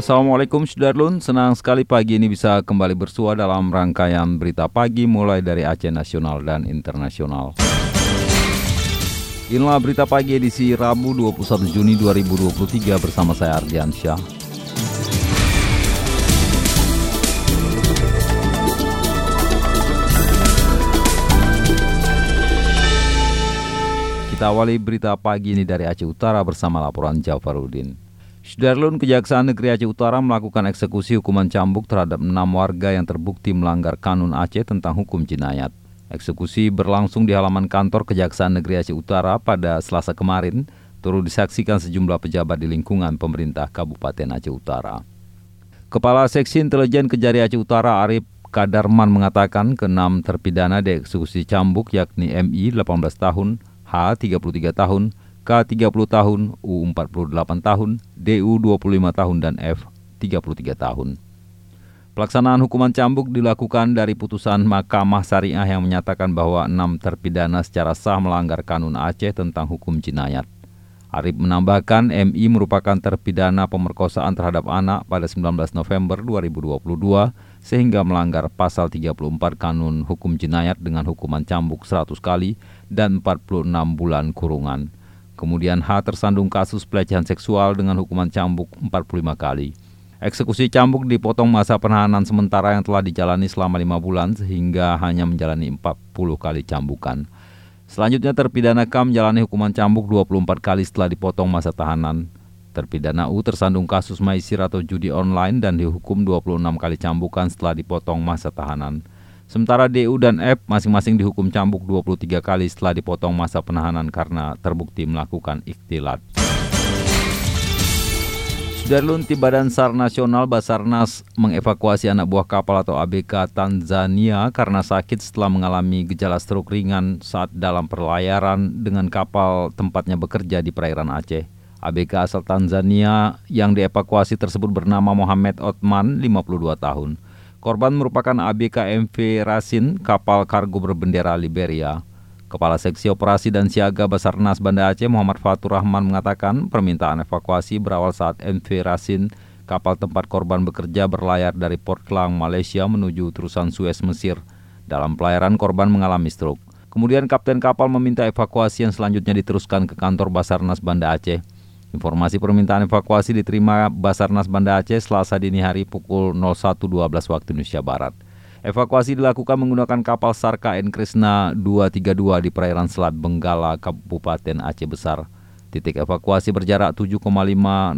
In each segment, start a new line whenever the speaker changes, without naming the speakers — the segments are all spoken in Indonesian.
Assalamualaikum Sudarlun, senang sekali pagi ini bisa kembali bersua dalam rangkaian berita pagi mulai dari Aceh Nasional dan Internasional. Inilah berita pagi edisi Rabu 21 Juni 2023 bersama saya Ardian Syah. Kita awali berita pagi ini dari Aceh Utara bersama laporan Jafarudin. Sudarlun Kejaksaan Negeri Aceh Utara melakukan eksekusi hukuman cambuk terhadap enam warga yang terbukti melanggar kanun Aceh tentang hukum jinayat. Eksekusi berlangsung di halaman kantor Kejaksaan Negeri Aceh Utara pada Selasa kemarin, turut disaksikan sejumlah pejabat di lingkungan pemerintah Kabupaten Aceh Utara. Kepala Seksi Intelijen Kejari Aceh Utara Arif Kadarman mengatakan keenam terpidana dieksekusi cambuk yakni MI 18 tahun, H 33 tahun, K 30 tahun, U 48 tahun, DU 25 tahun, dan F 33 tahun. Pelaksanaan hukuman cambuk dilakukan dari putusan Mahkamah Syariah yang menyatakan bahwa enam terpidana secara sah melanggar kanun Aceh tentang hukum jinayat. Arif menambahkan MI merupakan terpidana pemerkosaan terhadap anak pada 19 November 2022 sehingga melanggar pasal 34 Kanun Hukum Jinayat dengan hukuman cambuk 100 kali dan 46 bulan kurungan. Kemudian H tersandung kasus pelecehan seksual dengan hukuman cambuk 45 kali. Eksekusi cambuk dipotong masa penahanan sementara yang telah dijalani selama lima bulan sehingga hanya menjalani 40 kali cambukan. Selanjutnya terpidana K menjalani hukuman cambuk 24 kali setelah dipotong masa tahanan. Terpidana U tersandung kasus maisir atau judi online dan dihukum 26 kali cambukan setelah dipotong masa tahanan. Sementara DU dan F masing-masing dihukum cambuk 23 kali setelah dipotong masa penahanan karena terbukti melakukan ikhtilat. Sudarlun di Badan SAR Nasional Basarnas mengevakuasi anak buah kapal atau ABK Tanzania karena sakit setelah mengalami gejala stroke ringan saat dalam perlayaran dengan kapal tempatnya bekerja di perairan Aceh. ABK asal Tanzania yang dievakuasi tersebut bernama Mohamed Otman, 52 tahun. Korban merupakan ABK MV Rasin, kapal kargo berbendera Liberia. Kepala Seksi Operasi dan Siaga Basarnas Banda Aceh Muhammad Fatur Rahman mengatakan permintaan evakuasi berawal saat MV Rasin, kapal tempat korban bekerja berlayar dari Port Klang, Malaysia menuju terusan Suez, Mesir. Dalam pelayaran korban mengalami stroke. Kemudian kapten kapal meminta evakuasi yang selanjutnya diteruskan ke kantor Basarnas Banda Aceh. Informasi permintaan evakuasi diterima Basarnas Banda Aceh selasa dini hari pukul 01.12 waktu Indonesia Barat. Evakuasi dilakukan menggunakan kapal SAR KN Krishna 232 di perairan Selat Benggala, Kabupaten Aceh Besar. Titik evakuasi berjarak 7,5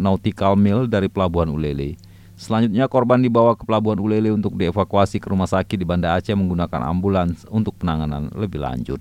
nautical mil dari Pelabuhan Ulele. Selanjutnya korban dibawa ke Pelabuhan Ulele untuk dievakuasi ke rumah sakit di Banda Aceh menggunakan ambulans untuk penanganan lebih lanjut.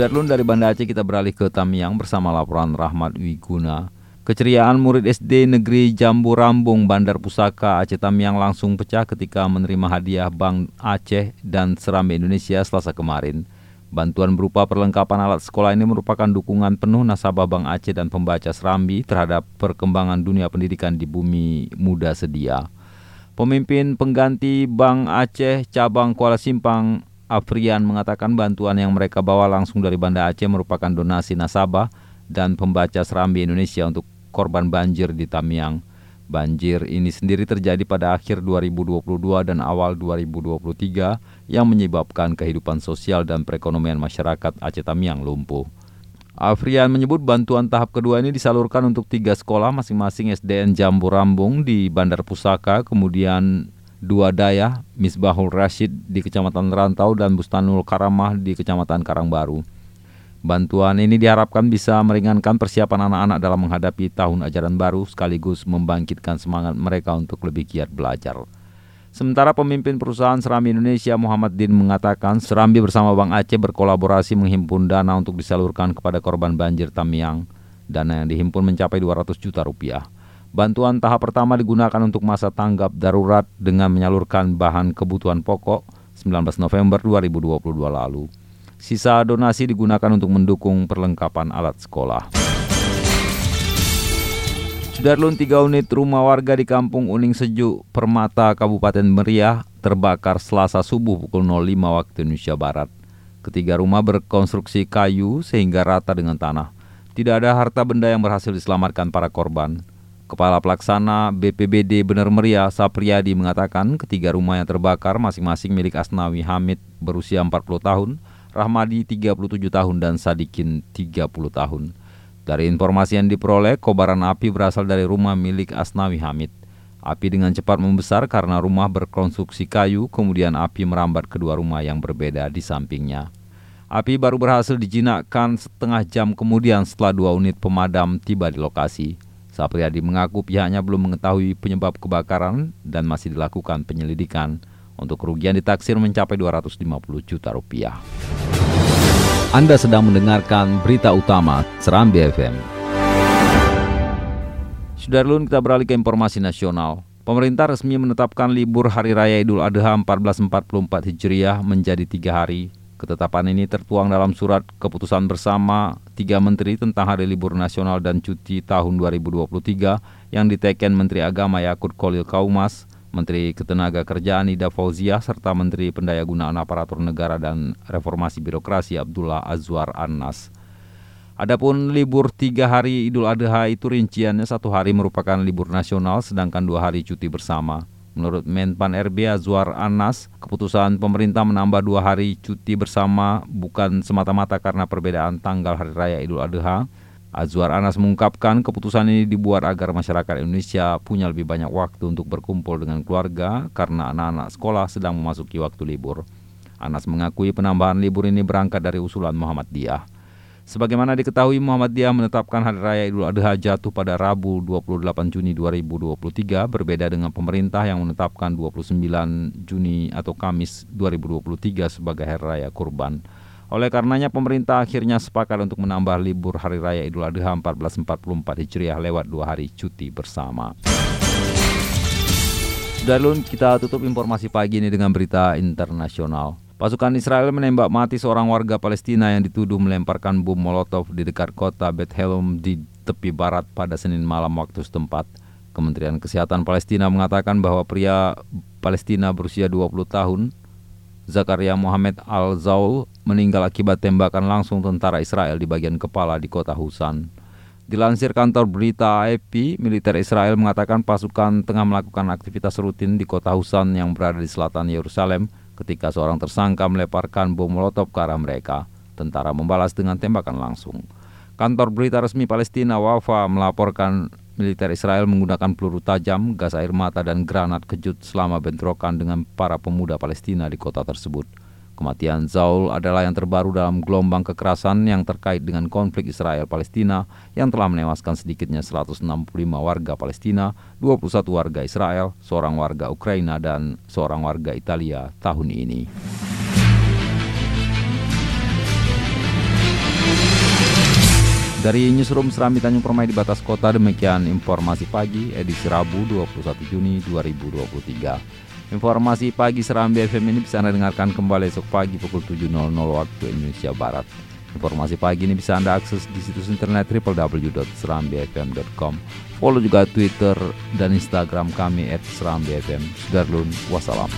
Sudarlun dari Banda Aceh kita beralih ke Tamiang bersama laporan Rahmat Wiguna. Keceriaan murid SD Negeri Jambu Rambung Bandar Pusaka Aceh Tamiang langsung pecah ketika menerima hadiah Bank Aceh dan Serambi Indonesia selasa kemarin. Bantuan berupa perlengkapan alat sekolah ini merupakan dukungan penuh nasabah Bank Aceh dan pembaca Serambi terhadap perkembangan dunia pendidikan di bumi muda sedia. Pemimpin pengganti Bank Aceh cabang Kuala Simpang Afrian mengatakan bantuan yang mereka bawa langsung dari Banda Aceh merupakan donasi nasabah dan pembaca Serambi Indonesia untuk korban banjir di Tamiang. Banjir ini sendiri terjadi pada akhir 2022 dan awal 2023 yang menyebabkan kehidupan sosial dan perekonomian masyarakat Aceh Tamiang lumpuh. Afrian menyebut bantuan tahap kedua ini disalurkan untuk tiga sekolah masing-masing SDN Jambu Rambung di Bandar Pusaka, kemudian dua daya, Misbahul Rashid di Kecamatan Rantau dan Bustanul Karamah di Kecamatan Karangbaru. Bantuan ini diharapkan bisa meringankan persiapan anak-anak dalam menghadapi tahun ajaran baru sekaligus membangkitkan semangat mereka untuk lebih giat belajar. Sementara pemimpin perusahaan Serambi Indonesia Muhammad Din mengatakan Serambi bersama Bank Aceh berkolaborasi menghimpun dana untuk disalurkan kepada korban banjir Tamiang. Dana yang dihimpun mencapai 200 juta rupiah. Bantuan tahap pertama digunakan untuk masa tanggap darurat dengan menyalurkan bahan kebutuhan pokok 19 November 2022 lalu. Sisa donasi digunakan untuk mendukung perlengkapan alat sekolah. Sudarlun tiga unit rumah warga di Kampung Uning Sejuk, Permata, Kabupaten Meriah terbakar selasa subuh pukul 05 waktu Indonesia Barat. Ketiga rumah berkonstruksi kayu sehingga rata dengan tanah. Tidak ada harta benda yang berhasil diselamatkan para korban. Kepala Pelaksana BPBD Bener Meriah Sapriyadi mengatakan ketiga rumah yang terbakar masing-masing milik Asnawi Hamid berusia 40 tahun, Rahmadi 37 tahun dan Sadikin 30 tahun. Dari informasi yang diperoleh, kobaran api berasal dari rumah milik Asnawi Hamid. Api dengan cepat membesar karena rumah berkonstruksi kayu, kemudian api merambat kedua rumah yang berbeda di sampingnya. Api baru berhasil dijinakkan setengah jam kemudian setelah dua unit pemadam tiba di lokasi. Sapriyadi mengaku pihaknya belum mengetahui penyebab kebakaran dan masih dilakukan penyelidikan. Untuk kerugian ditaksir mencapai 250 juta rupiah. Anda sedang mendengarkan berita utama Serambi FM. Sudarlun kita beralih ke informasi nasional. Pemerintah resmi menetapkan libur Hari Raya Idul Adha 1444 Hijriah menjadi tiga hari. Ketetapan ini tertuang dalam surat keputusan bersama tiga menteri tentang hari libur nasional dan cuti tahun 2023 yang diteken Menteri Agama Yakut Kolil Kaumas, Menteri Ketenaga Kerjaan Ida Fauzia serta Menteri Pendayagunaan Aparatur Negara dan Reformasi Birokrasi Abdullah Azwar Anas. Adapun libur tiga hari Idul Adha itu rinciannya satu hari merupakan libur nasional sedangkan dua hari cuti bersama. Menurut Menpan RB Azwar Anas, keputusan pemerintah menambah dua hari cuti bersama bukan semata-mata karena perbedaan tanggal Hari Raya Idul Adha, Azwar Anas mengungkapkan keputusan ini dibuat agar masyarakat Indonesia punya lebih banyak waktu untuk berkumpul dengan keluarga karena anak-anak sekolah sedang memasuki waktu libur. Anas mengakui penambahan libur ini berangkat dari usulan Muhammad Diyah. Sebagaimana diketahui Muhammad Diyah menetapkan Hari Raya Idul Adha jatuh pada Rabu 28 Juni 2023 berbeda dengan pemerintah yang menetapkan 29 Juni atau Kamis 2023 sebagai Hari Raya Kurban. Oleh karenanya pemerintah akhirnya sepakat untuk menambah libur Hari Raya Idul Adha 1444 Hijriah lewat dua hari cuti bersama. Darulun kita tutup informasi pagi ini dengan berita internasional. Pasukan Israel menembak mati seorang warga Palestina yang dituduh melemparkan bom Molotov di dekat kota Bethlehem di tepi barat pada Senin malam waktu setempat. Kementerian Kesehatan Palestina mengatakan bahwa pria Palestina berusia 20 tahun Zakaria Muhammad Al-Zaul meninggal akibat tembakan langsung tentara Israel di bagian kepala di kota Husan. Dilansir kantor berita AFP, militer Israel mengatakan pasukan tengah melakukan aktivitas rutin di kota Husan yang berada di selatan Yerusalem ketika seorang tersangka melemparkan bom molotov ke arah mereka. Tentara membalas dengan tembakan langsung. Kantor berita resmi Palestina Wafa melaporkan militer Israel menggunakan peluru tajam, gas air mata, dan granat kejut selama bentrokan dengan para pemuda Palestina di kota tersebut. Kematian Zaul adalah yang terbaru dalam gelombang kekerasan yang terkait dengan konflik Israel-Palestina yang telah menewaskan sedikitnya 165 warga Palestina, 21 warga Israel, seorang warga Ukraina, dan seorang warga Italia tahun ini. Dari Newsroom Serambi Tanjung Permai di batas kota, demikian informasi pagi edisi Rabu 21 Juni 2023. Informasi pagi Serambi FM ini bisa Anda dengarkan kembali esok pagi pukul 7.00 waktu Indonesia Barat. Informasi pagi ini bisa Anda akses di situs internet www.serambifm.com. Follow juga Twitter dan Instagram kami at serambifm. Sudarlun, wassalam.